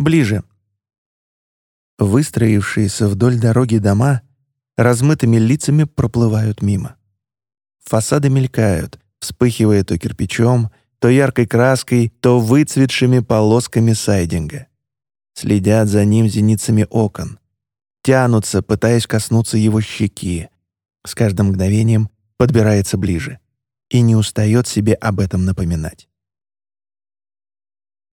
Ближе. Выстроившиеся вдоль дороги дома размытыми лицами проплывают мимо. Фасады мелькают, вспыхивая то кирпичом, то яркой краской, то выцветшими полосками сайдинга. Следят за ним зеницами окон. Тянутся, пытаясь коснуться его щеки. С каждым мгновением подбирается ближе. И не устает себе об этом напоминать.